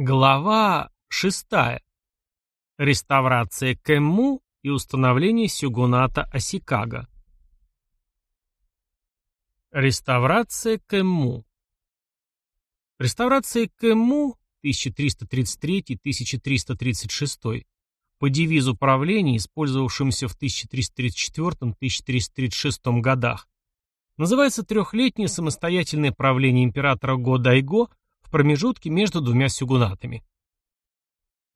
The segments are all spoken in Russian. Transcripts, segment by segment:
Глава 6. Реставрация Кэмму и установление сюгуната Осикага. Реставрация Кэмму. Реставрация Кэмму 1333-1336 по девизу правления, использовавшемуся в 1334-1336 годах, называется трехлетнее самостоятельное правление императора Го Дайго в промежутке между двумя сюгунатами.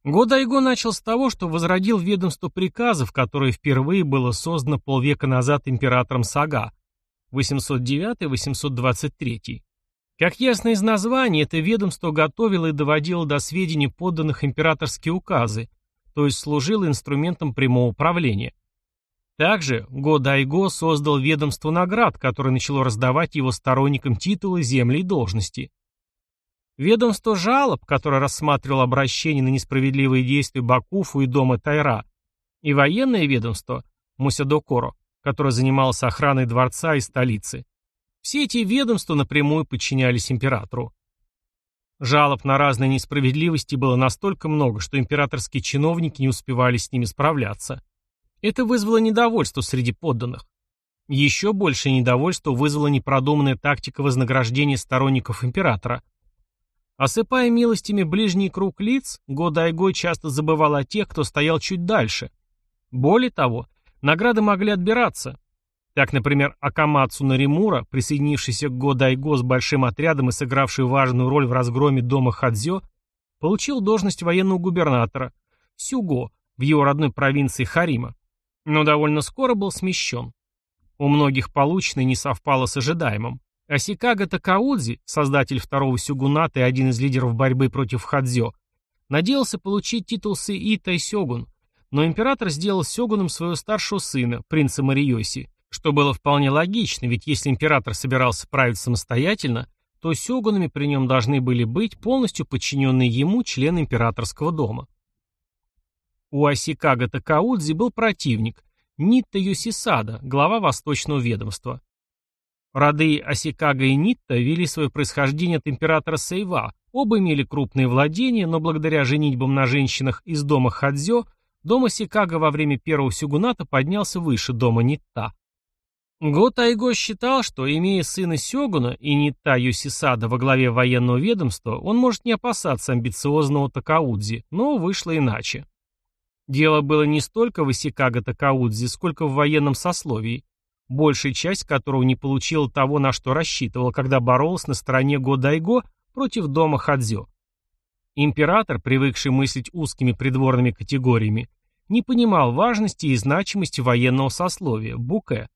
Годайго начал с того, что возродил ведомство приказов, которое впервые было создано полвека назад императором Сага, 809-823. Как ясно из названия, это ведомство готовило и доводило до сведений подданных императорские указы, то есть служило инструментом прямого управления. Также Годайго создал ведомство наград, которое начало раздавать его сторонникам титулы, земли и должности. Ведомство жалоб, которое рассматривало обращение на несправедливые действия Бакуфу и дома Тайра, и военное ведомство Мусядокоро, которое занималось охраной дворца и столицы. Все эти ведомства напрямую подчинялись императору. Жалоб на разные несправедливости было настолько много, что императорские чиновники не успевали с ними справляться. Это вызвало недовольство среди подданных. Еще больше недовольство вызвала непродуманная тактика вознаграждения сторонников императора. Осыпая милостями ближний круг лиц, Годайгой часто забывал о тех, кто стоял чуть дальше. Более того, награды могли отбираться. Так, например, Акамацу Наримура, присоединившийся к Годайго с большим отрядом и сыгравший важную роль в разгроме дома Хадзё, получил должность военного губернатора Сюго в его родной провинции Харима, но довольно скоро был смещен. У многих полученное не совпало с ожидаемым. Асикага Такаудзи, создатель второго сюгуната и один из лидеров борьбы против Хадзё, надеялся получить титул Сии Тайсёгун, но император сделал сёгуном своего старшего сына, принца Мариоси, что было вполне логично, ведь если император собирался править самостоятельно, то сёгунами при нем должны были быть полностью подчиненные ему члены императорского дома. У Асикага Такаудзи был противник, Нитта Юсисада, глава Восточного ведомства. Роды Осикага и Нитта вели свое происхождение от императора Сейва, оба имели крупные владения, но благодаря женитьбам на женщинах из дома Хадзё, дом Осикага во время первого сюгуната поднялся выше дома Нитта. Го считал, что, имея сына Сёгуна и Нитта Юсисада во главе военного ведомства, он может не опасаться амбициозного Такаудзи, но вышло иначе. Дело было не столько в Исикага Такаудзи, сколько в военном сословии большая часть которого не получила того, на что рассчитывала, когда боролась на стороне Годайго против дома Хадзё. Император, привыкший мыслить узкими придворными категориями, не понимал важности и значимости военного сословия, Буке.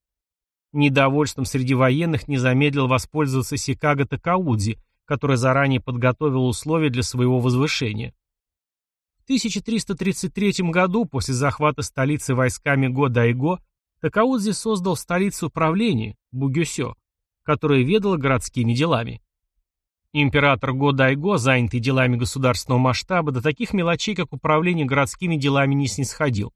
Недовольством среди военных не замедлил воспользоваться Сикаго Такаудзи, который заранее подготовил условия для своего возвышения. В 1333 году, после захвата столицы войсками Годайго, Такаудзи создал столицу управления, Бугюсё, которая ведала городскими делами. Император Го-Дайго, занятый делами государственного масштаба, до таких мелочей, как управление городскими делами, не снисходил.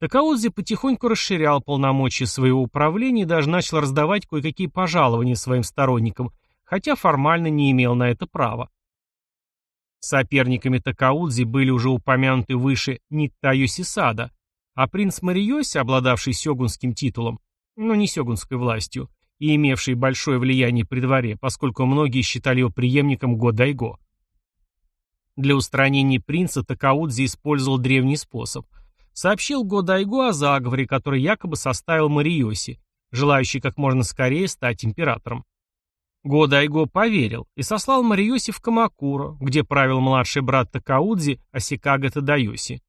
Такаудзи потихоньку расширял полномочия своего управления и даже начал раздавать кое-какие пожалования своим сторонникам, хотя формально не имел на это права. Соперниками Такаудзи были уже упомянуты выше Нитта Йосисада, а принц Мариоси, обладавший сёгунским титулом, но не сёгунской властью, и имевший большое влияние при дворе, поскольку многие считали его преемником Годайго. Для устранения принца Такаудзи использовал древний способ. Сообщил Годайго о заговоре, который якобы составил Мариоси, желающий как можно скорее стать императором. Годайго поверил и сослал Мариоси в Камакуро, где правил младший брат Такаудзи Асикага Тадайоси.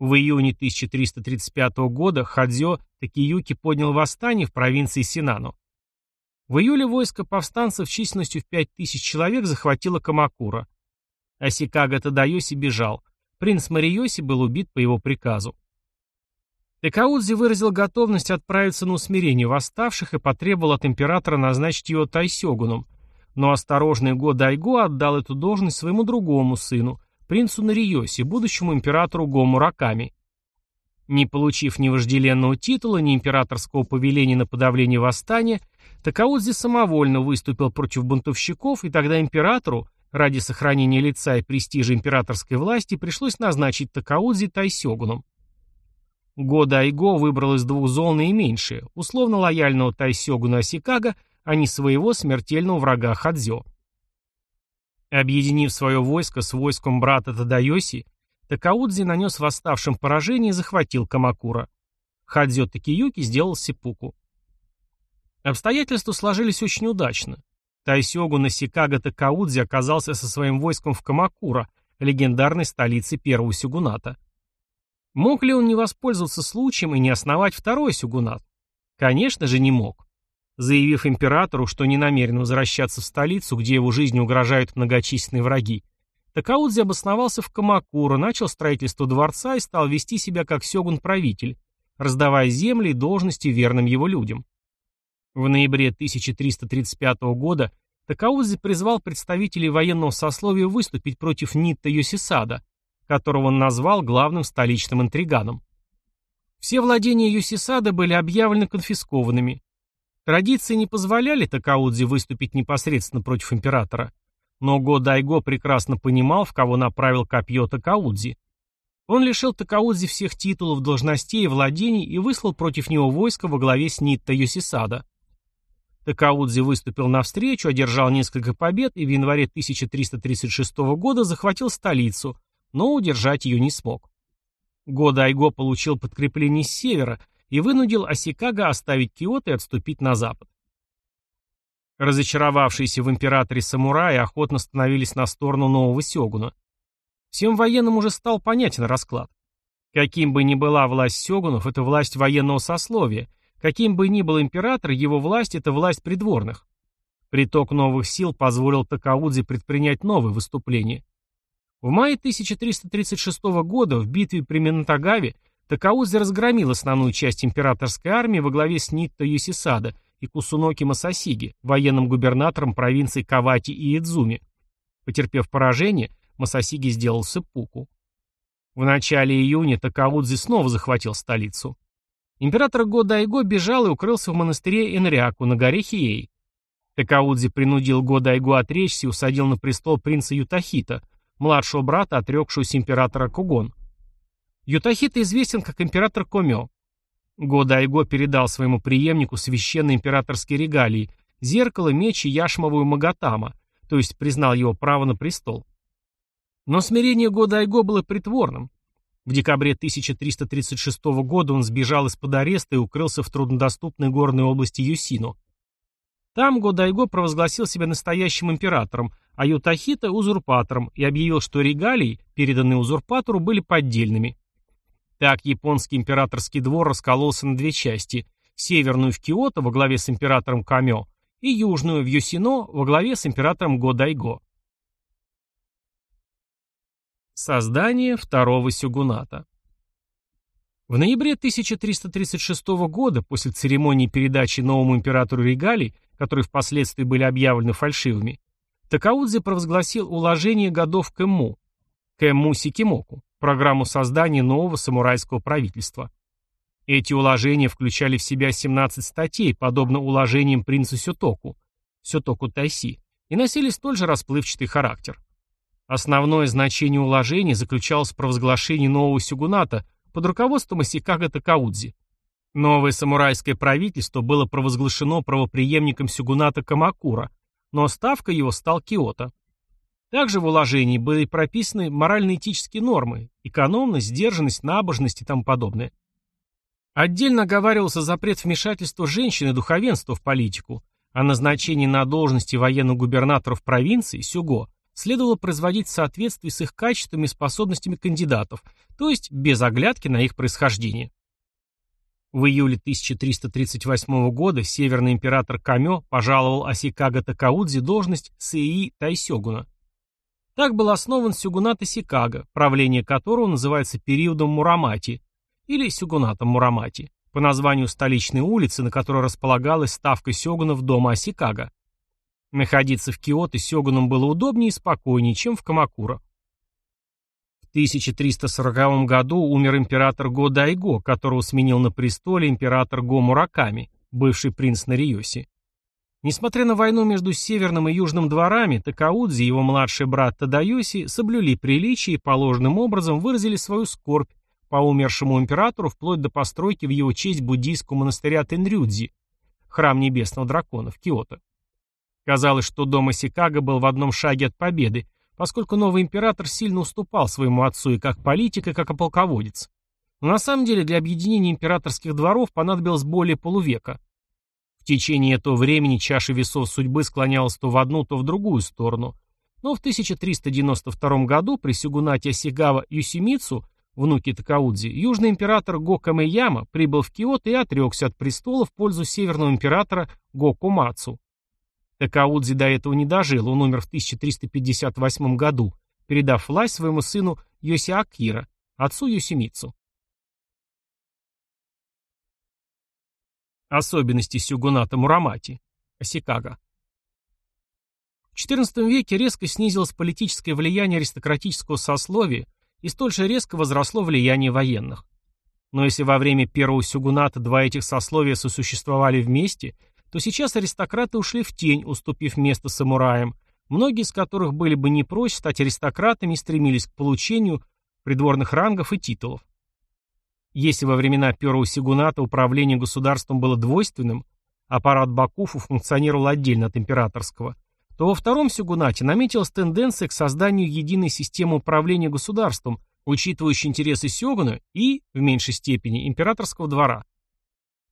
В июне 1335 года Хадзё Такиюки поднял восстание в провинции Синано. В июле войско повстанцев численностью в 5000 человек захватило Камакура. Асикага Тадайоси бежал. Принц Мариоси был убит по его приказу. Текаудзи выразил готовность отправиться на усмирение восставших и потребовал от императора назначить его тайсёгуном, но осторожный Го Дайго отдал эту должность своему другому сыну, принцу Нариоси, будущему императору Гомураками. Не получив ни вожделенного титула, ни императорского повеления на подавление восстания, Такаудзи самовольно выступил против бунтовщиков, и тогда императору, Ради сохранения лица и престижа императорской власти пришлось назначить Такаудзи тайсёгуном. Го Дайго выбрал из двух зол наименьшее, условно лояльного тайсёгуна Асикага, а не своего смертельного врага Хадзё. Объединив свое войско с войском брата Тадайоси, Такаудзи нанес восставшим поражение и захватил Камакура. Хадзё Такиюки сделал сипуку. Обстоятельства сложились очень удачно. Тайсёгу Насикага Такаудзи оказался со своим войском в Камакура, легендарной столице первого сюгуната. Мог ли он не воспользоваться случаем и не основать второй сюгунат? Конечно же, не мог. Заявив императору, что не намерен возвращаться в столицу, где его жизни угрожают многочисленные враги, Такаудзи обосновался в Камакура, начал строительство дворца и стал вести себя как сёгун-правитель, раздавая земли и должности верным его людям. В ноябре 1335 года Такаузи призвал представителей военного сословия выступить против Нитта Йосисада, которого он назвал главным столичным интриганом. Все владения Йосисада были объявлены конфискованными. Традиции не позволяли Такаудзи выступить непосредственно против императора, но Го Дайго прекрасно понимал, в кого направил копье Такаудзи. Он лишил Такаудзи всех титулов, должностей и владений и выслал против него войско во главе с Нитта Йосисада. Такаудзи выступил навстречу, одержал несколько побед и в январе 1336 года захватил столицу, но удержать ее не смог. Года Айго получил подкрепление с севера и вынудил Осикага оставить Киото и отступить на запад. Разочаровавшиеся в императоре самураи охотно становились на сторону нового сёгуна. Всем военным уже стал понятен расклад. Каким бы ни была власть сёгунов, это власть военного сословия – Каким бы ни был император, его власть – это власть придворных. Приток новых сил позволил Такаудзе предпринять новые выступления. В мае 1336 года в битве при Минатагаве Такаудзе разгромил основную часть императорской армии во главе с Нитто Юсисада и Кусуноки Масасиги, военным губернатором провинций Кавати и Идзуми. Потерпев поражение, Масасиги сделал сыпуку. В начале июня Такаудзе снова захватил столицу. Император Годайго бежал и укрылся в монастыре Энряку на горе Хией. Такаудзи принудил Годайго отречься и усадил на престол принца Ютахита, младшего брата отрекшегося императора Кугон. Ютахита известен как император Комё. Годайго передал своему преемнику священные императорские регалии, зеркало, меч и яшмовую Магатама, то есть признал его право на престол. Но смирение Годайго было притворным. В декабре 1336 года он сбежал из-под ареста и укрылся в труднодоступной горной области Юсино. Там Годайго провозгласил себя настоящим императором, а Ютахита – узурпатором и объявил, что регалии, переданные узурпатору, были поддельными. Так японский императорский двор раскололся на две части – северную в Киото во главе с императором Камё и южную в Юсино во главе с императором Годайго. Создание второго сюгуната. В ноябре 1336 года, после церемонии передачи новому императору регалий, которые впоследствии были объявлены фальшивыми, Такаудзе провозгласил уложение годов Кэмму, Кэмму Сикимоку, программу создания нового самурайского правительства. Эти уложения включали в себя 17 статей, подобно уложениям принца Сётоку, Сётоку Тайси, и носили столь же расплывчатый характер. Основное значение уложений заключалось в провозглашении нового сюгуната под руководством Исикага Такаудзи. Новое самурайское правительство было провозглашено правопреемником сюгуната Камакура, но ставка его стал Киото. Также в уложении были прописаны морально-этические нормы, экономность, сдержанность, набожность и тому подобное. Отдельно оговаривался запрет вмешательства женщин и духовенства в политику, а назначение на должности военных губернаторов провинций, сюго, следовало производить в соответствии с их качествами и способностями кандидатов, то есть без оглядки на их происхождение. В июле 1338 года северный император Камё пожаловал Асикага Такаудзи должность Сэи Тайсёгуна. Так был основан сюгунат Асикага, правление которого называется периодом Мурамати, или сюгунатом Мурамати, по названию столичной улицы, на которой располагалась ставка сёгунов дома Асикага. Находиться в Киото Сёгуном было удобнее и спокойнее, чем в Камакура. В 1340 году умер император Го Дайго, которого сменил на престоле император Го Мураками, бывший принц Нариоси. Несмотря на войну между Северным и Южным дворами, Такаудзи и его младший брат Тадаюси соблюли приличие и положенным образом выразили свою скорбь по умершему императору вплоть до постройки в его честь буддийского монастыря Тенрюдзи, храм небесного дракона в Киото. Казалось, что дом Исикага был в одном шаге от победы, поскольку новый император сильно уступал своему отцу и как политик, и как полководец. Но на самом деле для объединения императорских дворов понадобилось более полувека. В течение этого времени чаша весов судьбы склонялась то в одну, то в другую сторону. Но в 1392 году при сюгунате Осигава Юсимицу, внуке Такаудзи, южный император Гокамэяма прибыл в Киото и отрекся от престола в пользу северного императора Гокумацу. Такаудзи до этого не дожил, он умер в 1358 году, передав власть своему сыну Йосиакира, отцу Юсимицу. Особенности сюгуната Мурамати. Осикага. В XIV веке резко снизилось политическое влияние аристократического сословия и столь же резко возросло влияние военных. Но если во время первого сюгуната два этих сословия сосуществовали вместе, то сейчас аристократы ушли в тень, уступив место самураям, многие из которых были бы не прочь стать аристократами и стремились к получению придворных рангов и титулов. Если во времена первого сигуната управление государством было двойственным, аппарат Бакуфу функционировал отдельно от императорского, то во втором сигунате наметилась тенденция к созданию единой системы управления государством, учитывающей интересы сёгуна и, в меньшей степени, императорского двора.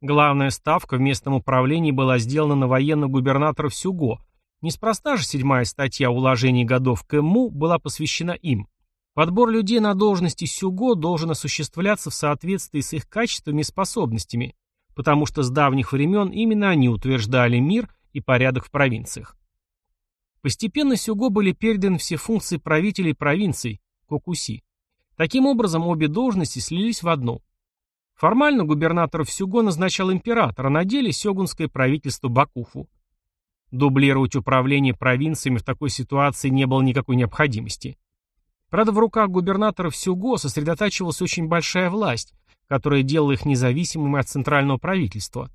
Главная ставка в местном управлении была сделана на военно-губернаторов Сюго. Неспроста же седьмая статья уложений годов КМУ была посвящена им. Подбор людей на должности Сюго должен осуществляться в соответствии с их качествами и способностями, потому что с давних времен именно они утверждали мир и порядок в провинциях. Постепенно Сюго были переданы все функции правителей провинций, Кокуси. Таким образом, обе должности слились в одну. Формально губернатор Сюго назначал император, а на деле сёгунское правительство Бакуфу. Дублировать управление провинциями в такой ситуации не было никакой необходимости. Правда, в руках губернаторов Сюго сосредотачивалась очень большая власть, которая делала их независимыми от центрального правительства.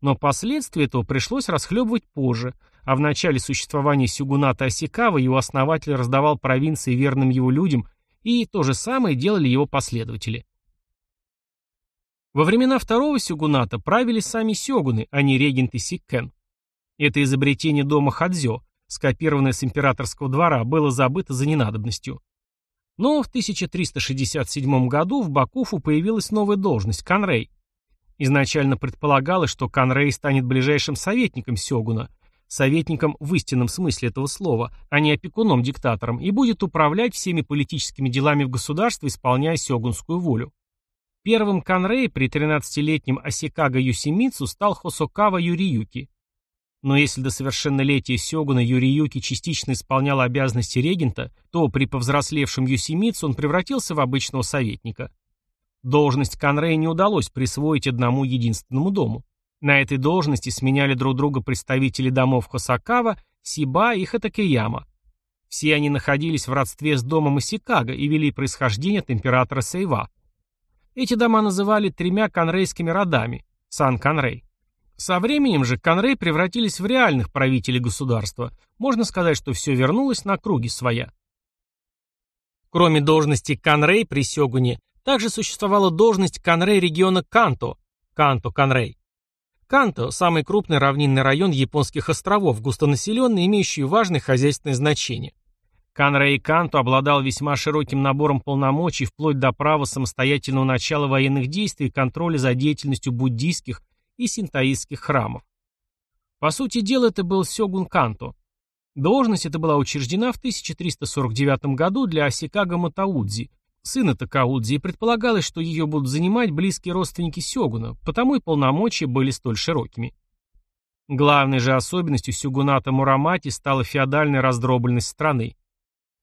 Но последствия этого пришлось расхлебывать позже, а в начале существования Сюгуната Осикава его основатель раздавал провинции верным его людям, и то же самое делали его последователи. Во времена второго сёгуната правили сами сёгуны, а не регенты Сиккен. Это изобретение дома Хадзё, скопированное с императорского двора, было забыто за ненадобностью. Но в 1367 году в Бакуфу появилась новая должность – Канрей. Изначально предполагалось, что Канрей станет ближайшим советником Сёгуна, советником в истинном смысле этого слова, а не опекуном-диктатором, и будет управлять всеми политическими делами в государстве, исполняя сёгунскую волю. Первым Канрей при 13-летнем Осикага Юсимицу стал Хосокава Юриюки. Но если до совершеннолетия Сёгуна Юриюки частично исполнял обязанности регента, то при повзрослевшем Юсимицу он превратился в обычного советника. Должность Канрей не удалось присвоить одному единственному дому. На этой должности сменяли друг друга представители домов Хосакава, Сиба и Хатакеяма. Все они находились в родстве с домом Исикага и вели происхождение от императора Сейва. Эти дома называли тремя канрейскими родами – Сан-Канрей. Со временем же Конрей превратились в реальных правителей государства. Можно сказать, что все вернулось на круги своя. Кроме должности Конрей при Сёгуне, также существовала должность Конрей региона Канто, Канто-Конрей. Канто – самый крупный равнинный район японских островов, густонаселенный, имеющий важное хозяйственное значение. Канрей Канто обладал весьма широким набором полномочий вплоть до права самостоятельного начала военных действий и контроля за деятельностью буддийских и синтоистских храмов. По сути дела, это был Сёгун Канто. Должность эта была учреждена в 1349 году для Асикага Матаудзи, сына Такаудзи, и предполагалось, что ее будут занимать близкие родственники Сёгуна, потому и полномочия были столь широкими. Главной же особенностью сёгуната Мурамати стала феодальная раздробленность страны.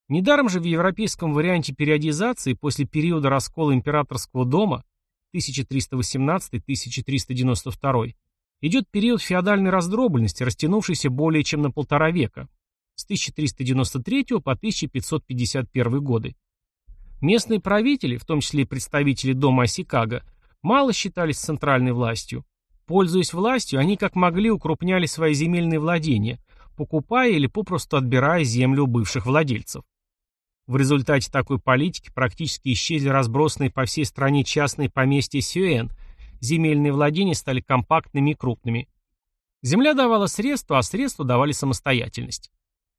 Недаром же в европейском варианте периодизации после периода раскола императорского дома 1318-1392, идет период феодальной раздробленности, растянувшийся более чем на полтора века, с 1393 по 1551 годы. Местные правители, в том числе представители дома Осикага, мало считались центральной властью. Пользуясь властью, они как могли укрупняли свои земельные владения, покупая или попросту отбирая землю у бывших владельцев. В результате такой политики практически исчезли разбросанные по всей стране частные поместья Сюэн, земельные владения стали компактными и крупными. Земля давала средства, а средства давали самостоятельность.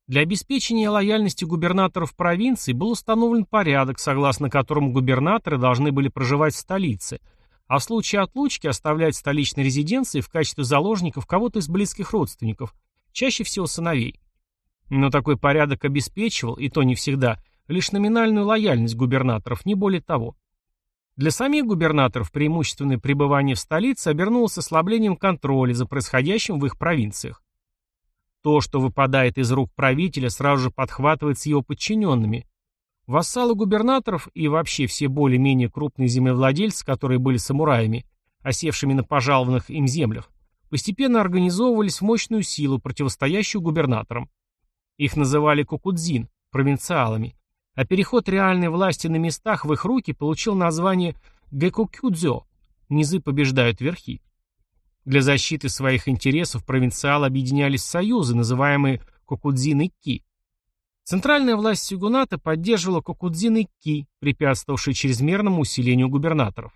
Для обеспечения лояльности губернаторов провинции был установлен порядок, согласно которому губернаторы должны были проживать в столице, а в случае отлучки оставлять в столичной резиденции в качестве заложников кого-то из близких родственников, чаще всего сыновей. Но такой порядок обеспечивал, и то не всегда, лишь номинальную лояльность губернаторов, не более того. Для самих губернаторов преимущественное пребывание в столице обернулось ослаблением контроля за происходящим в их провинциях. То, что выпадает из рук правителя, сразу же подхватывается его подчиненными. Вассалы губернаторов и вообще все более-менее крупные землевладельцы, которые были самураями, осевшими на пожалованных им землях, постепенно организовывались в мощную силу, противостоящую губернаторам. Их называли кукудзин, провинциалами, а переход реальной власти на местах в их руки получил название Гекукюдзё – «Низы побеждают верхи». Для защиты своих интересов провинциалы объединялись в союзы, называемые Кокудзин-Икки. Центральная власть Сюгуната поддерживала Кокудзин-Икки, препятствовавший чрезмерному усилению губернаторов.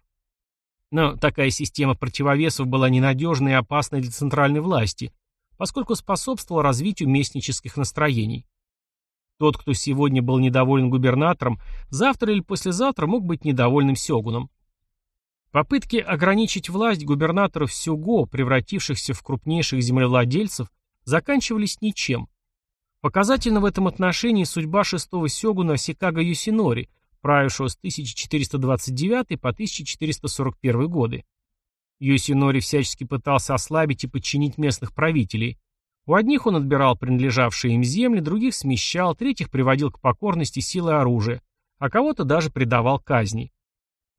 Но такая система противовесов была ненадежной и опасной для центральной власти, поскольку способствовала развитию местнических настроений. Тот, кто сегодня был недоволен губернатором, завтра или послезавтра мог быть недовольным сёгуном. Попытки ограничить власть губернаторов Сюго, превратившихся в крупнейших землевладельцев, заканчивались ничем. Показательна в этом отношении судьба шестого сёгуна Сикага Юсинори, правившего с 1429 по 1441 годы. Юсинори всячески пытался ослабить и подчинить местных правителей, у одних он отбирал принадлежавшие им земли, других смещал, третьих приводил к покорности силой оружия, а кого-то даже предавал казни.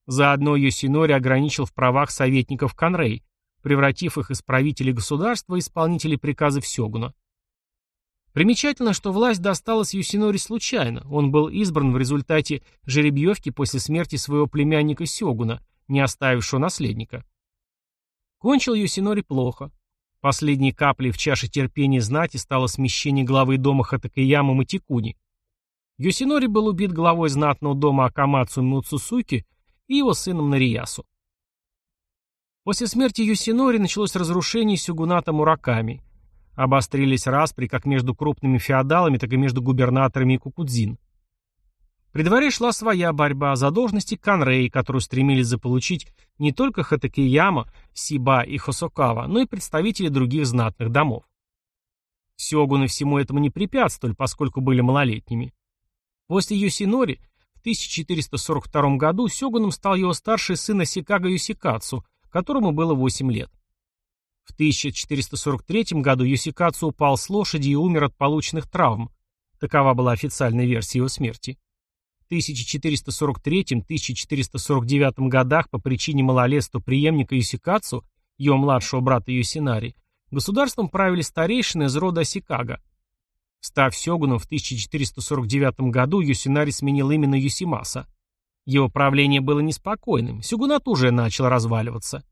Заодно Йосинори ограничил в правах советников Конрей, превратив их из правителей государства в исполнителей приказов Сёгуна. Примечательно, что власть досталась Юсинори случайно. Он был избран в результате жеребьевки после смерти своего племянника Сёгуна, не оставившего наследника. Кончил Юсинори плохо. Последней каплей в чаше терпения знати стало смещение главы дома Хатакаяма Матикуни. Йосинори был убит главой знатного дома Акамацу Муцусуки и его сыном Нариясу. После смерти Юсинори началось разрушение сюгуната Мураками. Обострились распри как между крупными феодалами, так и между губернаторами и Кукудзин. При дворе шла своя борьба за должности Канрей, которую стремились заполучить не только Хатакияма, Сиба и Хосокава, но и представители других знатных домов. Сёгуны всему этому не препятствовали, поскольку были малолетними. После Йосинори в 1442 году сёгуном стал его старший сын Асикага Юсикацу, которому было 8 лет. В 1443 году Юсикацу упал с лошади и умер от полученных травм. Такова была официальная версия его смерти. 1443-1449 годах по причине малолетства преемника Юсикацу, его младшего брата Юсинари, государством правили старейшины из рода Сикага. Став сёгуном в 1449 году, Юсинари сменил именно Юсимаса. Его правление было неспокойным, сёгунат уже начал разваливаться.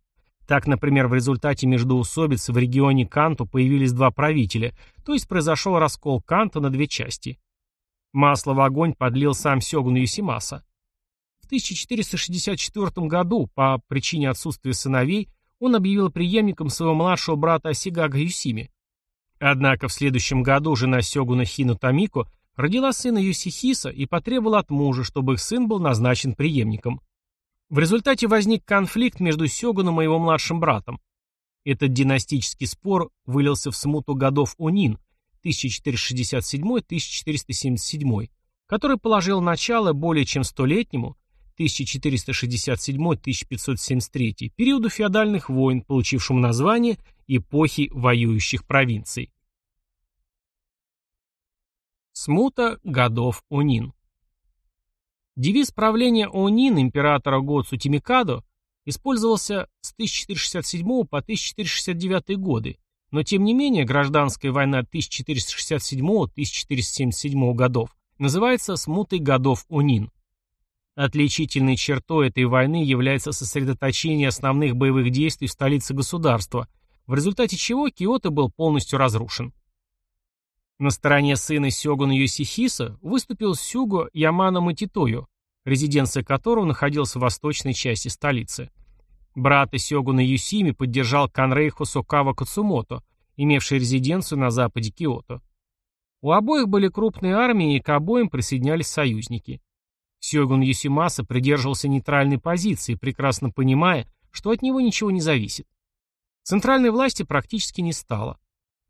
Так, например, в результате междоусобицы в регионе Канту появились два правителя, то есть произошел раскол Канта на две части. Масло в огонь подлил сам Сёгун Юсимаса. В 1464 году, по причине отсутствия сыновей, он объявил преемником своего младшего брата Осигага Юсими. Однако в следующем году жена Сёгуна Хину Тамико родила сына Юсихиса и потребовала от мужа, чтобы их сын был назначен преемником. В результате возник конфликт между Сёгуном и его младшим братом. Этот династический спор вылился в смуту годов Унин, 1467-1477, который положил начало более чем столетнему 1467-1573 периоду феодальных войн, получившему название эпохи воюющих провинций. Смута годов Онин Девиз правления Онин императора Гоцу Тимикадо использовался с 1467 по 1469 годы но тем не менее гражданская война 1467-1477 годов называется «Смутой годов Унин». Отличительной чертой этой войны является сосредоточение основных боевых действий в столице государства, в результате чего Киото был полностью разрушен. На стороне сына Сёгуна Йосихиса выступил Сюго Ямано Матитою, резиденция которого находилась в восточной части столицы. Брат Сёгуна Юсими поддержал Канрей Хосокава Кацумото, имевший резиденцию на западе Киото. У обоих были крупные армии, и к обоим присоединялись союзники. Сёгун Юсимаса придерживался нейтральной позиции, прекрасно понимая, что от него ничего не зависит. Центральной власти практически не стало.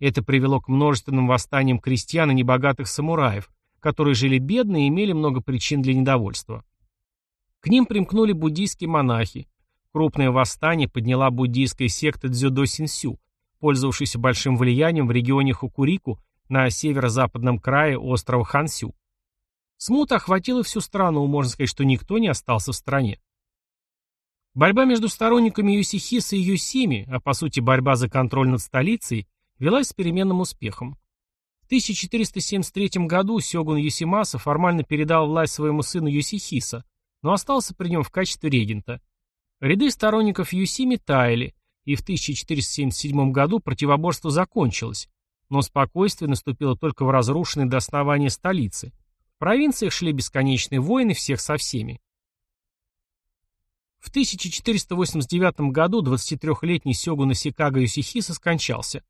Это привело к множественным восстаниям крестьян и небогатых самураев, которые жили бедно и имели много причин для недовольства. К ним примкнули буддийские монахи. Крупное восстание подняла буддийская секта Дзюдо Синсю, пользовавшаяся большим влиянием в регионе Хукурику на северо-западном крае острова Хансю. Смута охватила всю страну, можно сказать, что никто не остался в стране. Борьба между сторонниками Юсихиса и Юсими, а по сути борьба за контроль над столицей, велась с переменным успехом. В 1473 году Сёгун Юсимаса формально передал власть своему сыну Юсихиса, но остался при нем в качестве регента. Ряды сторонников Юсими таяли, и в 1477 году противоборство закончилось, но спокойствие наступило только в разрушенной до основания столице. В провинциях шли бесконечные войны всех со всеми. В 1489 году 23-летний сёгун Исикага Юсихиса скончался.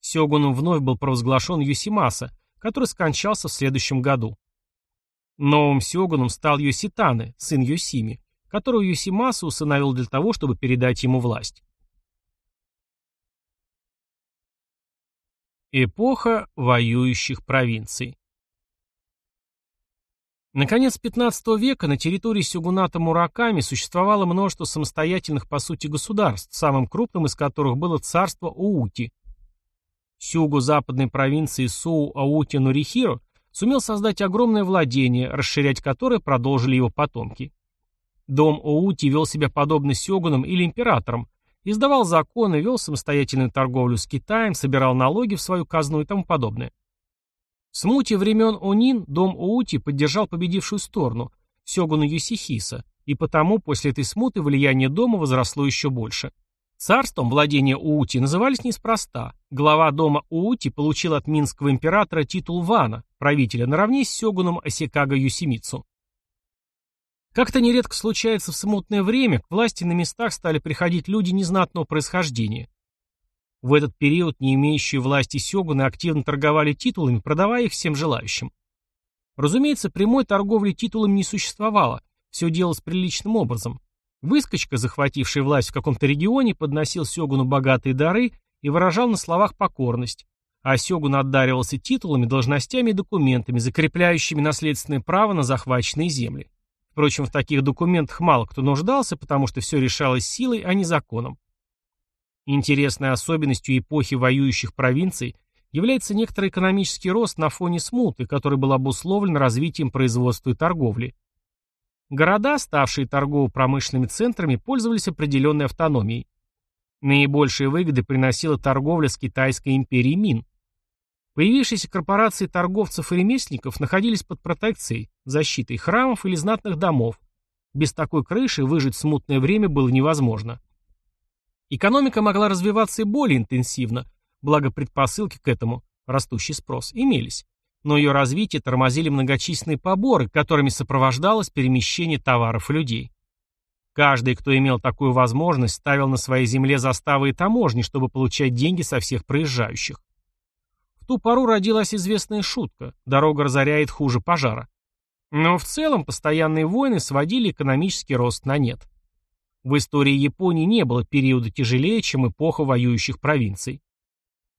Сёгуном вновь был провозглашен Юсимаса, который скончался в следующем году. Новым сёгуном стал Юситаны, сын Юсими, которого Юсимаса усыновил для того, чтобы передать ему власть. Эпоха воюющих провинций Наконец XV века на территории сёгуната Мураками существовало множество самостоятельных по сути государств, самым крупным из которых было царство Уути. Сюгу западной провинции Суу-Аути-Нурихиро сумел создать огромное владение, расширять которое продолжили его потомки. Дом Оути вел себя подобно сёгунам или императорам, издавал законы, вел самостоятельную торговлю с Китаем, собирал налоги в свою казну и тому подобное. В смуте времен Онин дом Оути поддержал победившую сторону, Сёгуна Юсихиса, и потому после этой смуты влияние дома возросло еще больше. Царством владения Уути назывались неспроста. Глава дома Уути получил от минского императора титул Вана, правителя, наравне с Сёгуном Осикага Юсимицу. Как-то нередко случается в смутное время, к власти на местах стали приходить люди незнатного происхождения. В этот период не имеющие власти сёгуны активно торговали титулами, продавая их всем желающим. Разумеется, прямой торговли титулами не существовало, все делалось приличным образом. Выскочка, захвативший власть в каком-то регионе, подносил сёгуну богатые дары и выражал на словах покорность, а сёгун отдаривался титулами, должностями и документами, закрепляющими наследственное право на захваченные земли. Впрочем, в таких документах мало кто нуждался, потому что все решалось силой, а не законом. Интересной особенностью эпохи воюющих провинций является некоторый экономический рост на фоне смуты, который был обусловлен развитием производства и торговли. Города, ставшие торгово-промышленными центрами, пользовались определенной автономией. Наибольшие выгоды приносила торговля с Китайской империей Мин. Появившиеся корпорации торговцев и ремесленников находились под протекцией, защитой храмов или знатных домов. Без такой крыши выжить смутное время было невозможно. Экономика могла развиваться и более интенсивно, благо предпосылки к этому, растущий спрос, имелись. Но ее развитие тормозили многочисленные поборы, которыми сопровождалось перемещение товаров и людей. Каждый, кто имел такую возможность, ставил на своей земле заставы и таможни, чтобы получать деньги со всех проезжающих. Ту пору родилась известная шутка «дорога разоряет хуже пожара». Но в целом постоянные войны сводили экономический рост на нет. В истории Японии не было периода тяжелее, чем эпоха воюющих провинций.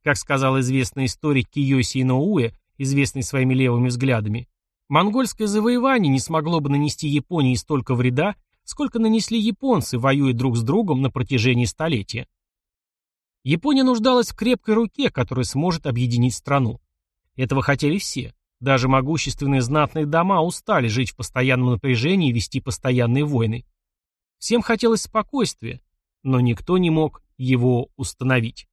Как сказал известный историк Киоси Иноуэ, известный своими левыми взглядами, монгольское завоевание не смогло бы нанести Японии столько вреда, сколько нанесли японцы, воюя друг с другом на протяжении столетия. Япония нуждалась в крепкой руке, которая сможет объединить страну. Этого хотели все. Даже могущественные знатные дома устали жить в постоянном напряжении и вести постоянные войны. Всем хотелось спокойствия, но никто не мог его установить.